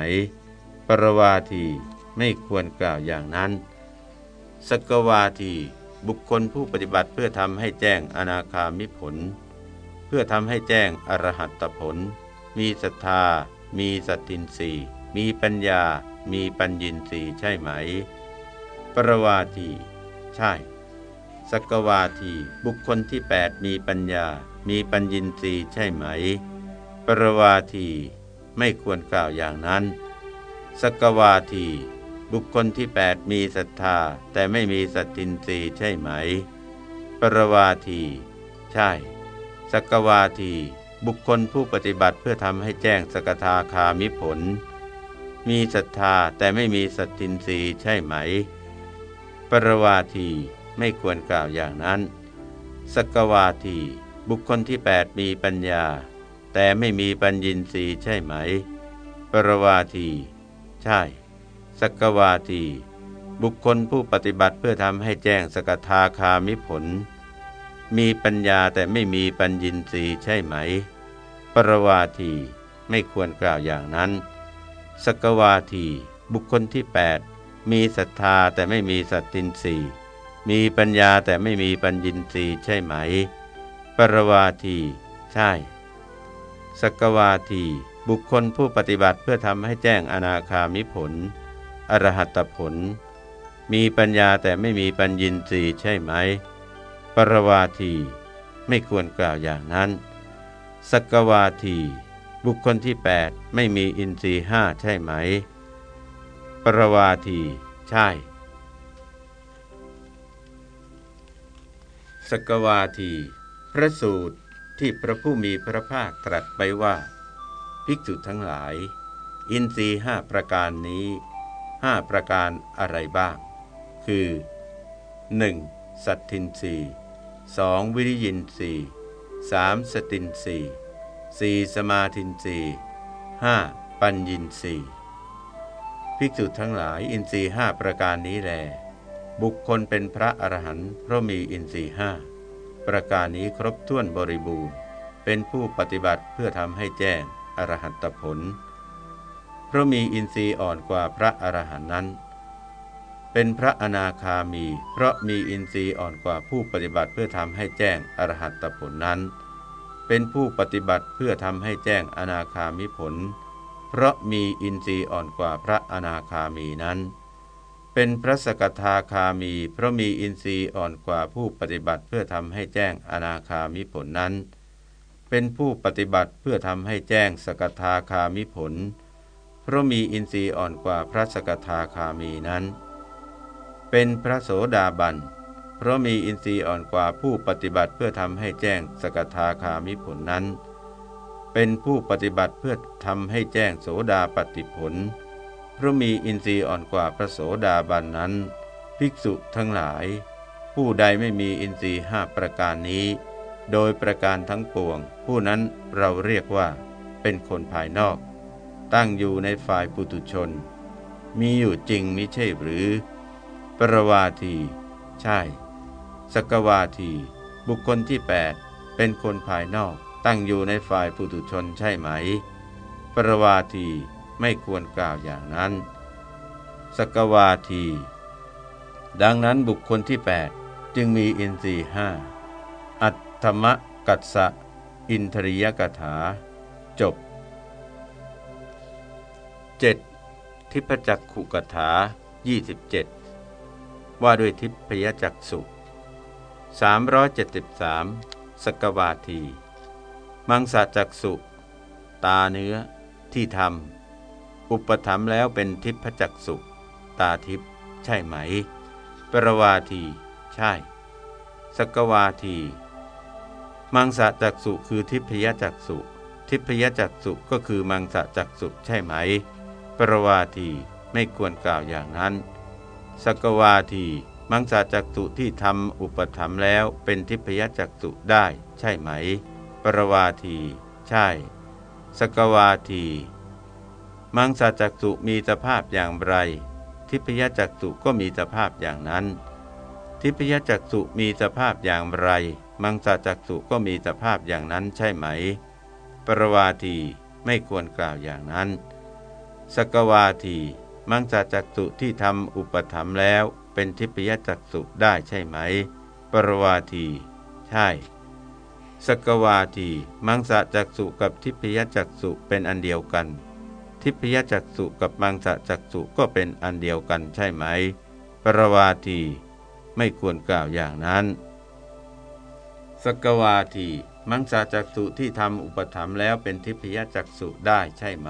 ปรวาที ไม่ควรกล่าวอย่างนั้น สกวาที บุคคลผู้ปฏิบัติเพื่อทำให้แจ้งอนาคามิผลมพื่อทำให้แจ้งอรหัตผล มีศรัทธา มีสัตตินรีมีปัญญา มีปัญญินรีใช่ไหม ปรวาที ใช่ สกวาที บุคคลที่8มีปัญญา มีปัญญินทรีใช่ไหม ปรวาที ไม่ควรกล่าวอย่างนั้น สกวาที บุคคลที่8มีศรัทธา แต่ไม่มีสัตตินทรีใช่ไหม ปรวาที ใช่สกวาที บุคคลผู้ปฏิบัติเพื่อทำให้แจ้งสกทาคามิผล มีศรัทธาแต่ไม่มีสัตตินรีใช่ไหม ปรวาทีไม่ควรกล่าวอย่างนั้น สกวาที บุคคลที่ 8 มีปัญญา แต่ไม่มีปัญญินทรีใช่ไหม ปรวาที ใช่ สกวาที บุคคลผู้ปฏิบัติเพื่อทำให้แจ้งสกทาคามิผล มีปัญญาแต่ไม่มีปัญญินทรีย์ใช่ไหม ปรวาที ไม่ควรกล่าวอย่างนั้น สกวาที บุคคลที่ 8 มีศรัทธาแต่ไม่มีสัตตินทรีมีปัญญาแต่ไม่มีปัญญินทรีใช่ไหม ปรวาที ใช่ สกวาที บุคคลผู้ปฏิบัติเพื่อทำให้แจ้งอนาคามิผล อรหัตผล มีปัญญาแต่ไม่มีปัญญินทรีใช่ไหม ปรวาที ไม่ควรกล่าวอย่างนั้นสกวาที บุคคลที่ 8 ไม่มีอินทรีห้าใช่ไหม ปรวาที ใช่ สกวาที พระสูตรที่พระผู้มีพระภาคตรัสไปว่า ภิกษุทั้งหลาย อินทรีห้าประการนี้ห้าประการอะไรบ้าง คือ 1. สัตทินรีสองวิริยินสีสามสตินสีสี่สมาธินสีห้าปัญญินสี ภิกษุทั้งหลายอินทรีห้าประการนี้แล บุคคลเป็นพระอรหันต์เพราะมีอินทรีห้าประการนี้ครบถ้วนบริบูรณ์ เป็นผู้ปฏิบัติเพื่อทำให้แจ้งอรหัตผล เพราะมีอินทรีย์อ่อนกว่าพระอรหันต์นั้น เป็นพระอนาคามี เพราะมีอินทรีย์อ่อนกว่าผู้ปฏิบัติเพื่อทำให้แจ้งอรหัตผลนั้น เป็นผู้ปฏิบัติเพื่อทำให้แจ้งอนาคามิผล เพราะมีอินทรีย์อ่อนกว่าพระอนาคามีนั้น เป็นพระสกทาคามี เพราะมีอินทรีย์อ่อนกว่าผู้ปฏิบัติเพื่อทำให้แจ้งอนาคามิผลนั้น เป็นผู้ปฏิบัติเพื่อทำให้แจ้งสกทาคามิผล เพราะมีอินทรีย์อ่อนกว่าพระสกทาคามีนั้น เป็นพระโสดาบันเพราะมีอินทรีย์อ่อนกว่าผู้ปฏิบัติเพื่อทำให้แจ้งสกทาคามิผลนั้น เป็นผู้ปฏิบัติเพื่อทำให้แจ้งโสดาปฏิผล เพราะมีอินทรีย์อ่อนกว่าพระโสดาบันนั้น ภิกษุทั้งหลาย ผู้ใดไม่มีอินทรีย์ห้าประการนี้ โดยประการทั้งปวง ผู้นั้นเราเรียกว่า เป็นคนภายนอก ตั้งอยู่ในฝ่ายปุตุชน มีอยู่จริงมิใช่หรือ ปรวาที ใช่ สกวาที บุคคลที่ 8 เป็นคนภายนอก ตั้งอยู่ในฝ่ายปุถุชนใช่ไหม ปรวาทีไม่ควรกล่าวอย่างนั้น สกวาที ดังนั้นบุคคลที่ 8 จึงมีอินทรีห้า อัตธรรมกัสสะ อินทริยกถา จบ 7. ทิพจักขุกถา 27 ว่าด้วยทิพยจักสุ373 สกวาที มังสะจักสุ ตาเนื้อ ที่ทำอุปธรรมแล้วเป็นทิพจักสุ ตาทิพใช่ไหม ปรวาที ใช่ สกวาที มังสะจักสุคือทิพยจักสุ ทิพยจักสุก็คือมังสะจักสุใช่ไหม ปรวาทีไม่ควรกล่าวอย่างนั้น สกวาทีมังสาจักสุที่ทำอุปธรรมแล้วเป็นทิพยจักสุได้ใช่ไหม ปรวาที ใช่ สกวาที มังสาจักสุมีสภาพอย่างไร ทิพยจักสุก็มีสภาพอย่างนั้น ทิพยจักสุมีสภาพอย่างไร มังสาจักสุก็มีสภาพอย่างนั้นใช่ไหม ปรวาทีไม่ควรกล่าวอย่างนั้น สกวาที มังสาจักสุที่ทำอุปธรรมแล้ว เป็นทิพยจักสุได้ใช่ไหม ปรวาที ใช่ สกวาที มังสะจักสุกับทิพยจักสุเป็นอันเดียวกัน ทิพยจักสุกับมังสะจักสุก็เป็นอันเดียวกันใช่ไหม ปรวาที ไม่ควรกล่าวอย่างนั้น สกวาที มังสะจักสุที่ทำอุปธรรมแล้วเป็นทิพยจักสุได้ใช่ไหม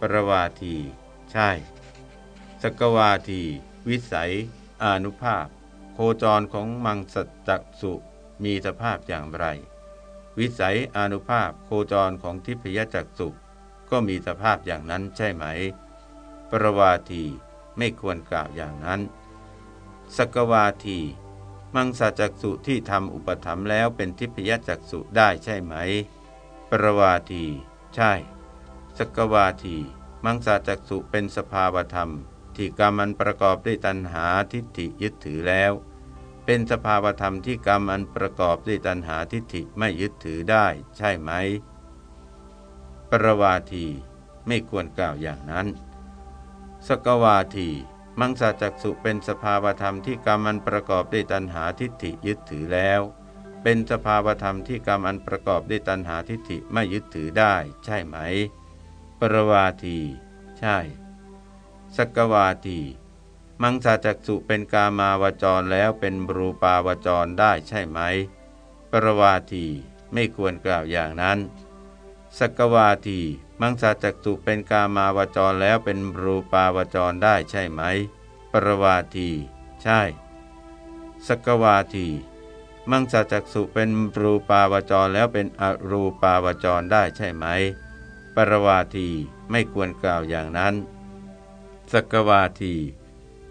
ปรวาที ใช่ สกวาที วิสัยอนุภาพ โคจรของมังสจักสุมีสภาพอย่างไร วิสัยอนุภาพโคจรของทิพยจักสุก็มีสภาพอย่างนั้นใช่ไหม ปรวาทีไม่ควรกล่าวอย่างนั้น สกวาที มังสาจักสุที่ทำอุปธรรมแล้วเป็นทิพยจักสุได้ใช่ไหม ปรวาที ใช่ สกวาที มังสาจักสุเป็นสภาวธรรม ที่กรรมมันประกอบด้วยตัณหาทิฏฐิยึดถือแล้ว เป็นสภาวธรรมที่กรรมอันประกอบด้วยตัณหาทิฏฐิไม่ยึดถือได้ใช่ไหม ปรวาทีไม่ควรกล่าวอย่างนั้น สกวาที มังสาจักสุเป็นสภาวธรรมที่กรรมอันประกอบด้วยตัณหาทิฏฐิยึดถือแล้ว เป็นสภาวธรรมที่กรรมอันประกอบด้วยตัณหาทิฏฐิไม่ยึดถือได้ ใช่ไหม ปรวาที ใช่ สกวาที มังสาจักสุเป็นกามาวจรแล้วเป็นรูปาวจรได้ใช่ไหม ปรวาทีไม่ควรกล่าวอย่างนั้น สกวาทีมังสาจักสุเป็นกามาวจรแล้วเป็นรูปาวจรได้ใช่ไหม ปรวาทีใช่ สกวาที มังสาจักสุเป็นรูปาวจรแล้วเป็นอรูปาวจรได้ใช่ไหม ปรวาทีไม่ควรกล่าวอย่างนั้น สกวาที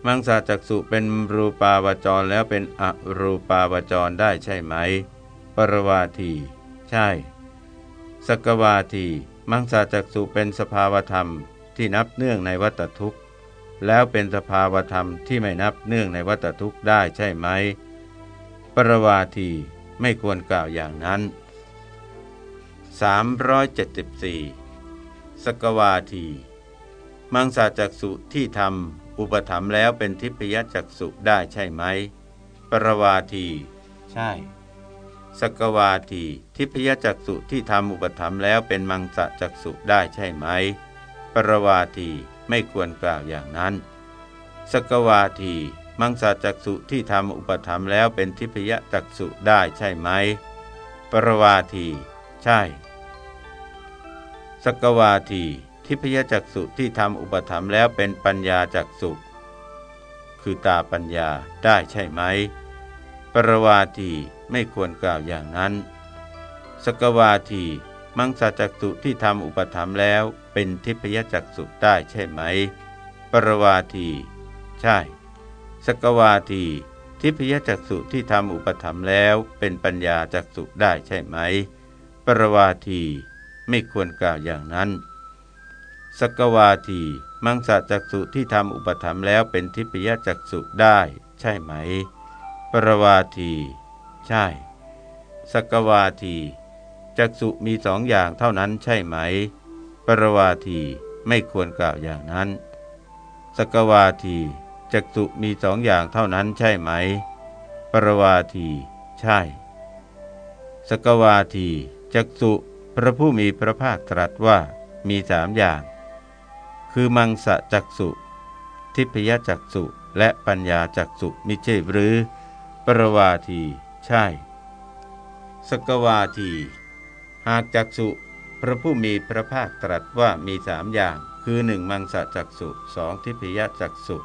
มังสาจักสุเป็นรูปาวจรแล้วเป็นอรูปาวจรได้ใช่ไหม ปรวาที ใช่ สกวาที มังสาจักสุเป็นสภาวธรรมที่นับเนื่องในวัตทุกข์ แล้วเป็นสภาวธรรมที่ไม่นับเนื่องในวัตทุกข์ได้ใช่ไหม ปรวาที ไม่ควรกล่าวอย่างนั้น 374 สกวาที มังสาจักสุที่ทำ อุปถัมภ์แล้วเป็นทิพยจักสุได้ใช่ไหม ปรวาที ใช่สกวาที ทิพยจักสุที่ทำอุปถัมภ์แล้วเป็นมังสะจักสุได้ใช่ไหม ปรวาทีไม่ควรกล่าวอย่างนั้น สกวาที มังสะจักสุที่ทำอุปถัมภ์แล้วเป็นทิพยจักสุได้ใช่ไหม ปรวาที ใช่ สกวาที ทิพยจักสุที่ทำอุปธรรมแล้วเป็นปัญญาจักสุคือตาปัญญาได้ใช่ไหม ปรวาทีไม่ควรกล่าวอย่างนั้น สกวาทีมังสจักสุที่ทำอุปธรรมแล้วเป็นทิพยจักสุได้ใช่ไหม ปรวาที ใช่ สกวาที ทิพยจักสุที่ทำอุปธรรมแล้วเป็นปัญญาจักสุได้ใช่ไหม ปรวาทีไม่ควรกล่าวอย่างนั้น สกวาที มังสะจักสุที่ทำอุปธรรมแล้วเป็นทิพยจักสุได้ ใช่ไหม ปรวาที ใช่ สกวาที จักสุมีสองอย่างเท่านั้นใช่ไหม ปรวาทีไม่ควรกล่าวอย่างนั้น สกวาทีจักสุมีสองอย่างเท่านั้นใช่ไหม ปรวาที ใช่ สกวาที จักสุพระผู้มีพระภาคตรัสว่ามีสามอย่าง คือมังสะจักสุ ทิพยจักสุและปัญญาจักสุมิใช่หรือ ปรวาที ใช่ สกวาที หากจักสุพระผู้มีพระภาคตรัสว่ามีสามอย่าง คือหนึ่งมังสะจักสุสองทิพยจักสุ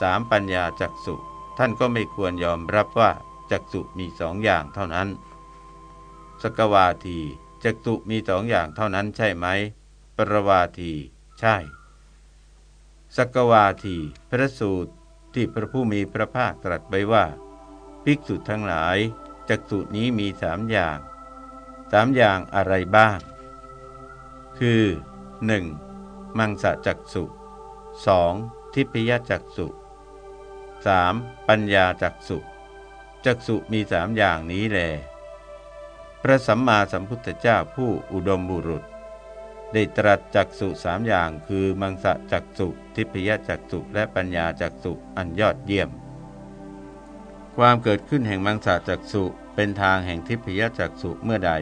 สามปัญญาจักสุท่านก็ไม่ควรยอมรับว่าจักสุมีสองอย่างเท่านั้น สกวาทีจักสุมีสองอย่างเท่านั้นใช่ไหม ปรวาที ใช่ สกวาทีพระสูตรที่พระผู้มีพระภาคตรัสไว้ว่า ภิกษุทั้งหลายจักสุนี้มีสามอย่างสามอย่างอะไรบ้าง คือ 1. มังสะจักสุ 2. ทิพยจักสุ 3. ปัญญาจักสุจักสุมีสามอย่างนี้แล พระสัมมาสัมพุทธเจ้าผู้อุดมบุรุษ ได้ตรัสจักสุสามอย่าง คือมังสะจักสุทิพยจักสุและปัญญาจักสุอันยอดเยี่ยม ความเกิดขึ้นแห่งมังสะจักสุเป็นทางแห่งทิพยจักสุเมื่อใด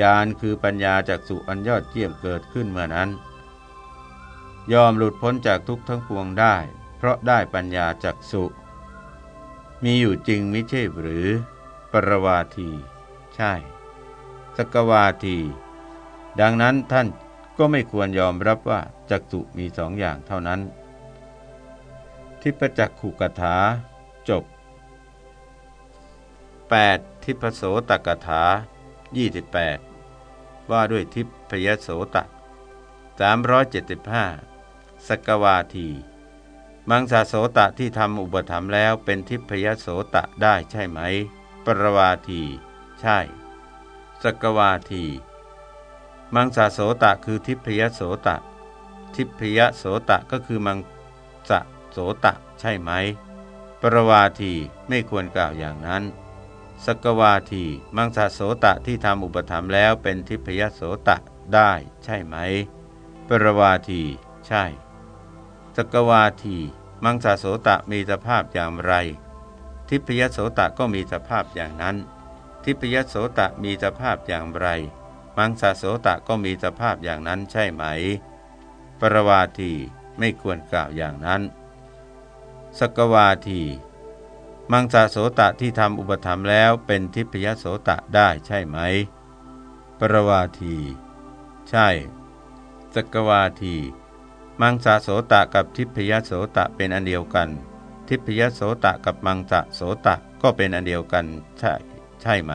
ญาณคือปัญญาจักสุอันยอดเยี่ยมเกิดขึ้นเมื่อนั้น ยอมหลุดพ้นจากทุกทั้งปวงได้ เพราะได้ปัญญาจักสุมีอยู่จริงมิใช่หรือ ปรวาที ใช่ สกวาที ดังนั้นท่านก็ไม่ควรยอมรับว่าจักสุมีสองอย่างเท่านั้น ทิพจักขุกถา จบ 8. ทิพโสตกถา 28 ว่าด้วยทิพยโสต375สกวาที มังสาโสตะที่ทำอุปธรรมแล้วเป็นทิพยโสตะได้ใช่ไหม ปรวาที ใช่ สกวาที มังสาโสตะคือทิพยโสตะ ทิพยโสตะก็คือมังสะโสตะใช่ไหม ปรวาทีไม่ควรกล่าวอย่างนั้น สกวาทีมังสาโสตะที่ทำอุปธรรมแล้วเป็นทิพยโสตะได้ใช่ไหม ปรวาทีใช่ สกวาที มังสาโสตะมีสภาพอย่างไร ทิพยโสตะก็มีสภาพอย่างนั้น ทิพยโสตะมีสภาพอย่างไร มังสาโสตะก็มีสภาพอย่างนั้นใช่ไหม ปรวาทีไม่ควรกล่าวอย่างนั้นสกวาที มังสาโสตะที่ทำอุปธรรมแล้วเป็นทิพยโสตะได้ใช่ไหม ปรวาที ใช่สกวาที มังสาโสตะกับทิพยโสตะเป็นอันเดียวกัน ทิพยโสตะกับมังสะโสตะก็เป็นอันเดียวกันใช่ใช่ไหม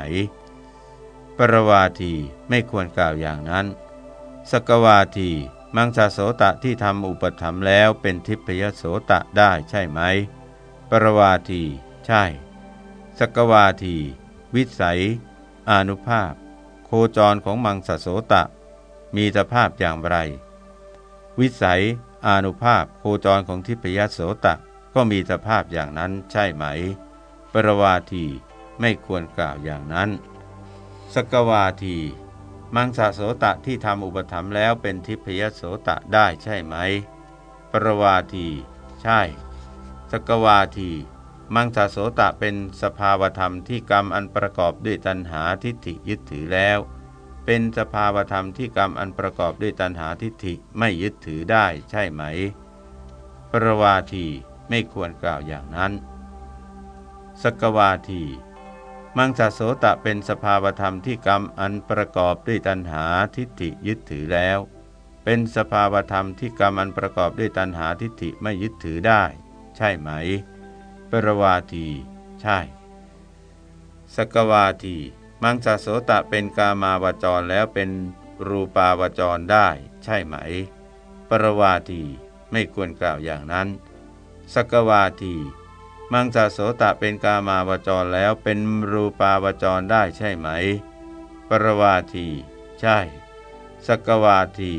ปรวาทีไม่ควรกล่าวอย่างนั้น สกวาที มังสาโสตะที่ทำอุปธรรมแล้วเป็นทิพยโสตะได้ใช่ไหม ปรวาที ใช่ สกวาที วิสัย อนุภาพ โคจรของมังสาโสตะ มีสภาพอย่างไร วิสัย อนุภาพ โคจรของทิพยโสตะก็มีสภาพอย่างนั้นใช่ไหม ปรวาที ไม่ควรกล่าวอย่างนั้น สกวาที มังสาโสตะที่ทำอุปธรรมแล้วเป็นทิพยโสตะได้ใช่ไหม ปรวาที ใช่ สกวาที มังสาโสตะเป็นสภาวธรรมที่กรรมอันประกอบด้วยตัณหาทิฏฐิยึดถือแล้ว เป็นสภาวธรรมที่กรรมอันประกอบด้วยตัณหาทิฏฐิไม่ยึดถือได้ใช่ไหม ปรวาทีไม่ควรกล่าวอย่างนั้น สกวาที มังสะโสตะเป็นสภาวธรรมที่กรรมอันประกอบด้วยตัณหาทิฏฐิยึดถือแล้ว เป็นสภาวธรรมที่กรรมอันประกอบด้วยตัณหาทิฏฐิไม่ยึดถือได้ ใช่ไหม ปรวาที ใช่ สกวาที มังสะโสตะเป็นกามาวจรแล้วเป็นรูปาวจรได้ ใช่ไหม ปรวาที ไม่ควรกล่าวอย่างนั้น สกวาที มังสะโสตะเป็นกามาวจรแล้วเป็นรูปาวจรได้ใช่ไหม ปรวาที ใช่ สกวาที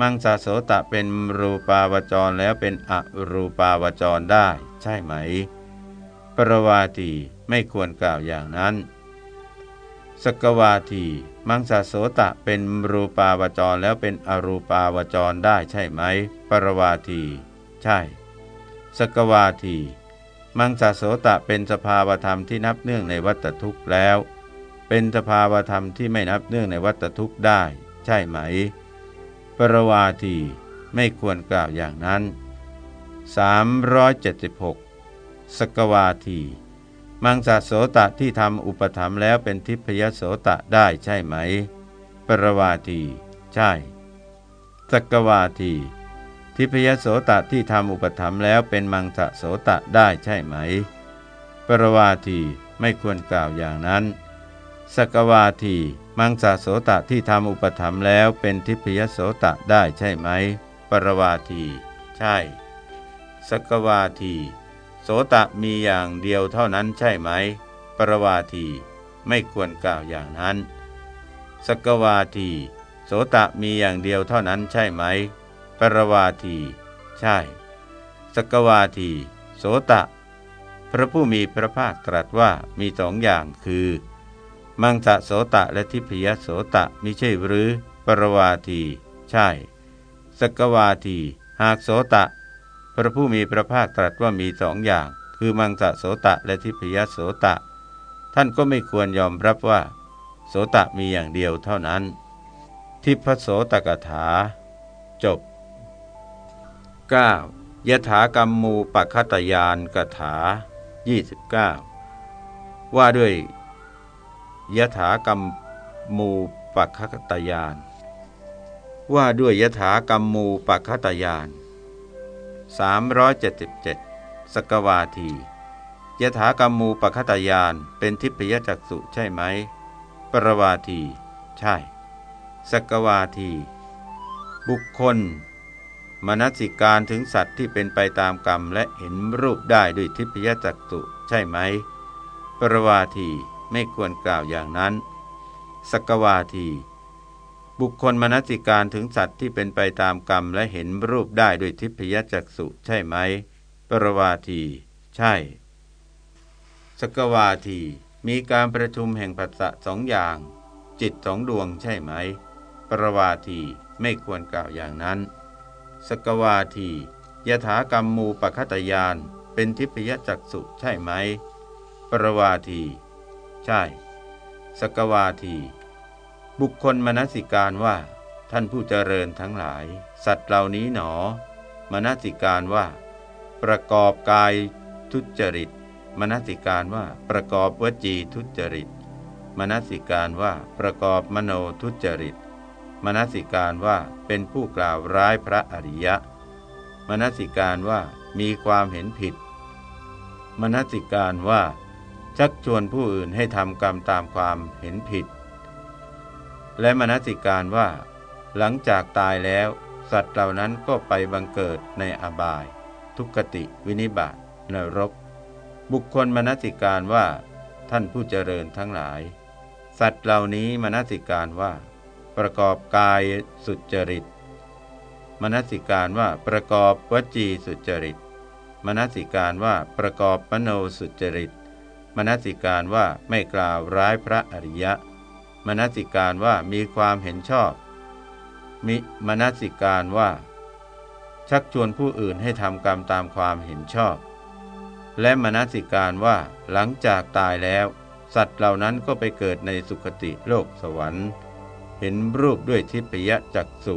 มังสะโสตะเป็นรูปาวจรแล้วเป็นอรูปาวจรได้ ใช่ไหม ปรวาทีไม่ควรกล่าวอย่างนั้น สกวาที มังสาโสตะเป็นรูปาวจรแล้วเป็นอรูปาวจรได้ใช่ไหม ปรวาที ใช่ สกวาที มังสาโสตะเป็นสภาวธรรมที่นับเนื่องในวัตทุกข์แล้ว เป็นสภาวธรรมที่ไม่นับเนื่องในวัตทุกข์ได้ ใช่ไหม ปรวาทีไม่ควรกล่าวอย่างนั้น 376 สกวาที มังสาโสตะที่ทำอุปธรรมแล้วเป็นทิพยโสตะได้ใช่ไหม ปรวาที ใช่ สกวาที ทิพยโสตะที่ทำอุปธรรมแล้วเป็นมังสะโสตะได้ใช่ไหม ปรวาทีไม่ควรกล่าวอย่างนั้น สกวาทีมังสะโสตะที่ทำอุปธรรมแล้วเป็นทิพยโสตะได้ใช่ไหม ปรวาที ใช่ สกวาที โสตะมีอย่างเดียวเท่านั้นใช่ไหม ปรวาทีไม่ควรกล่าวอย่างนั้น สกวาที โสตะมีอย่างเดียวเท่านั้นใช่ไหม ปรวาที ใช่ สกวาที โสตะ พระผู้มีพระภาคตรัสว่ามีสองอย่างคือ มังสะโสตะและทิพยโสตะมิใช่หรือ ปรวาที ใช่ สกวาที หากโสตะ พระผู้มีพระภาคตรัสว่ามีสองอย่าง คือมังสะโสตะและทิพยโสตะ ท่านก็ไม่ควรยอมรับว่า โสตะมีอย่างเดียวเท่านั้น ทิพโสตกถา จบ 9. ยถากรรมมูปคตยานกถา 29 ว่าด้วยยถากรรมมูปคตยาน ว่าด้วยยถากรรมมูปคตยาน 377 สกวาทียถากรรมูปคตยานเป็นทิพยจักสุใช่ไหม ปรวาที ใช่ สกวาที บุคคล มนสิการถึงสัตว์ที่เป็นไปตามกรรมและเห็นรูปได้ด้วยทิพยจักสุใช่ไหม ปรวาทีไม่ควรกล่าวอย่างนั้น สกวาที บุคคลมนสิการถึงสัตว์ที่เป็นไปตามกรรมและเห็นรูปได้ด้วยทิพยจักสุใช่ไหม ปรวาที ใช่ สกวาที มีการประชุมแห่งปัสสะสองอย่าง จิตสองดวงใช่ไหม ปรวาทีไม่ควรกล่าวอย่างนั้น สกวาทียถากรรมมูปคตยาน เป็นทิพยจักสุใช่ไหม ปรวาที ใช่ สกวาที บุคคลมนสิการว่า ท่านผู้เจริญทั้งหลาย สัตว์เหล่านี้หนอ มนสิการว่า ประกอบกายทุจริต มนสิการว่า ประกอบวจีทุจริต มนสิการว่า ประกอบมโนทุจริต มนสิการว่าเป็นผู้กล่าวร้ายพระอริยะ มนสิการว่ามีความเห็นผิด มนสิการว่า ชักชวนผู้อื่นให้ทำกรรมตามความเห็นผิด และมนสิการว่า หลังจากตายแล้ว สัตว์เหล่านั้นก็ไปบังเกิดในอบาย ทุกติวินิบาตนรก บุคคลมนสิการว่า ท่านผู้เจริญทั้งหลาย สัตว์เหล่านี้มนสิการว่า ประกอบกายสุจริต มนสิการว่าประกอบวจีสุจริต มนสิการว่าประกอบมโนสุจริต มนสิการว่าไม่กล่าวร้ายพระอริยะ มนสิการว่ามีความเห็นชอบ มิมนสิการว่า ชักชวนผู้อื่นให้ทำกรรมตามความเห็นชอบ และมนสิการว่าหลังจากตายแล้ว สัตว์เหล่านั้นก็ไปเกิดในสุคติโลกสวรรค์ เห็นรูปด้วยทิพยจักสุ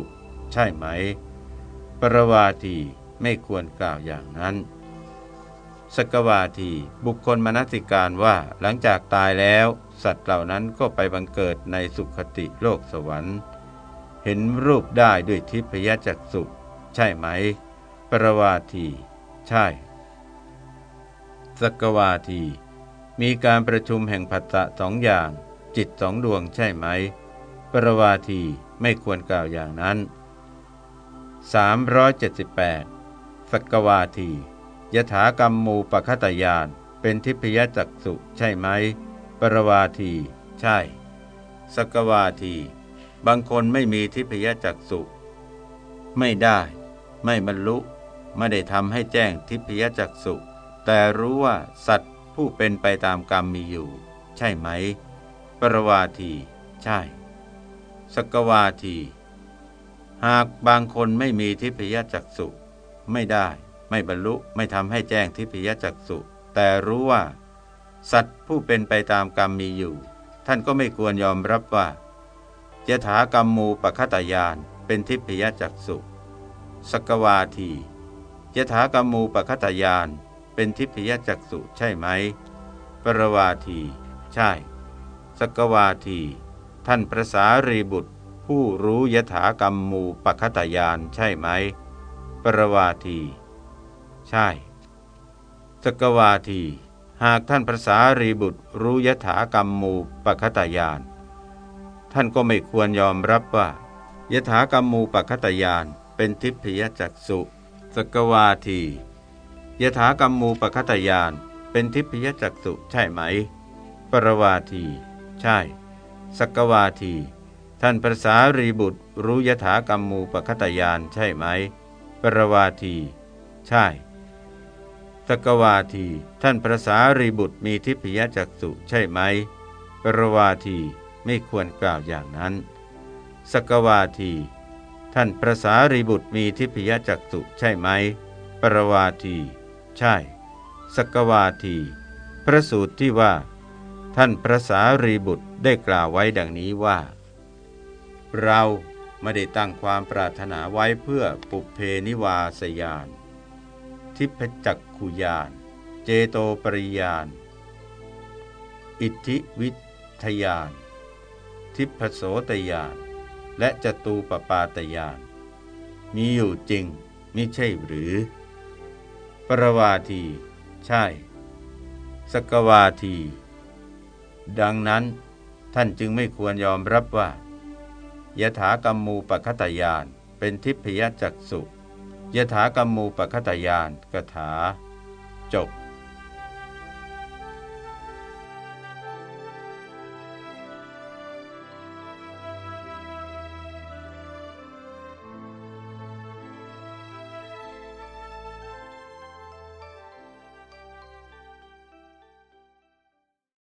ใช่ไหม ปรวาทีไม่ควรกล่าวอย่างนั้น สกวาทีบุคคลมนสิการว่าหลังจากตายแล้ว สัตว์เหล่านั้นก็ไปบังเกิดในสุคติโลกสวรรค์ เห็นรูปได้ด้วยทิพยจักสุใช่ไหม ปรวาทีใช่ สกวาที มีการประชุมแห่งผัสสะสองอย่าง จิตสองดวงใช่ไหม ปรวาทีไม่ควรกล่าวอย่างนั้น 378สกวาทียถากรรมมูปคตยานเป็นทิพยจักสุใช่ไหม ปรวาที ใช่สกวาที บางคนไม่มีทิพยจักสุไม่ได้ ไม่บรรลุไม่ได้ทำให้แจ้งทิพยจักสุแต่รู้ว่าสัตว์ผู้เป็นไปตามกรรมมีอยู่ ใช่ไหม ปรวาที ใช่ สกวาที หากบางคนไม่มีทิพยจักสุไม่ได้ ไม่บรรลุไม่ทำให้แจ้งทิพยจักสุแต่รู้ว่า สัตว์ผู้เป็นไปตามกรรมมีอยู่ ท่านก็ไม่ควรยอมรับว่ายถากรรมมูปคตายานเป็นทิพยจักสุสกวาทียถากรรมมูปคตายานเป็นทิพยจักสุใช่ไหม ปรวาที ใช่ สกวาที ท่านพระสารีบุตร ผู้รู้ยถากรรมมูปคตายานใช่ไหม ปรวาที ใช่สกวาที หากท่านพระสารีบุตรรู้ยถากรรมมูปคตายาน ท่านก็ไม่ควรยอมรับว่ายถากรรมมูปคตายานเป็นทิพยจักสุสกวาทียถากรรมมูปคตยานเป็นทิพยจักสุใช่ไหม ปรวาที ใช่ สกวาที ท่านภาษารีบุตรรู้ยถากรรมมูปคตยานใช่ไหม ปรวาที ใช่ สกวาที ท่านภาษารีบุตรมีทิพยจักสุใช่ไหม ปรวาทีไม่ควรกล่าวอย่างนั้น สกวาที ท่านภาษารีบุตรมีทิพยจักสุใช่ไหม ปรวาที ใช่ สกวาที พระสูตรที่ว่า ท่านพระสารีบุตรได้กล่าวไว้ดังนี้ว่า เราไม่ได้ตั้งความปรารถนาไว้เพื่อปุเพนิวาสยาน ทิพจักขุยาน เจโตปริยาน อิทธิวิทยาน ทิพโสตยาน และจตูปปาตยาน มีอยู่จริงมิใช่หรือ ปรวาที ใช่ สกวาที ดังนั้นท่านจึงไม่ควรยอมรับว่ายถากรรมูปคตยานเป็นทิพยจักสุยถากรรมูปคตยานกถา จบ